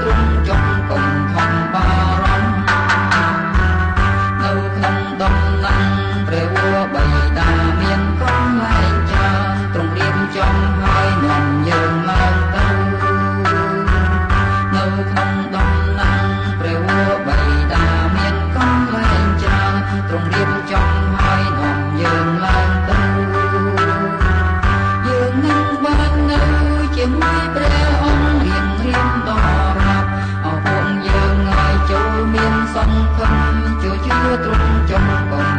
ទ្រង់ចង់កុំខំបារម្ភនៅក្នុងដំណាំព្រះវរបិតាមានព្រំលែងចាទ្រង់រៀបចំហើយនាំយើងឡើងទៅនៅក្នុងដំណាំព្រះវរបិតាមានព្រំលែងចាទ្រង់រៀបចំហើយនាំយើងឡើងទៅយើងនឹងបាននៅជាមួយព្រះ ងខំជួជឿទ្រង់ចំបង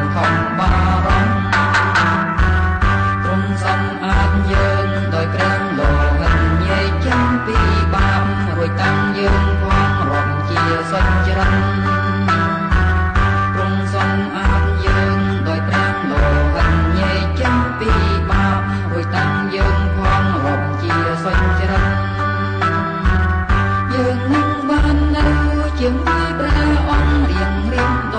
been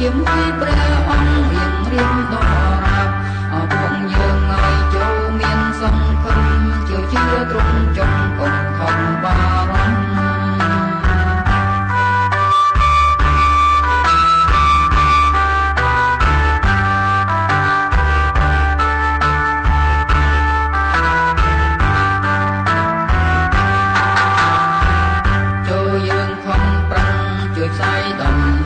ជាមួយព្រះអង្គរៀងរៀងដរាបអពងយើងឲ្យចូលមានសង្ឃឹមជាជឿត្រង់ចង់កុំខំបារម្ភចូលយើងខំប្រឹងជួយផ្សាយដំណ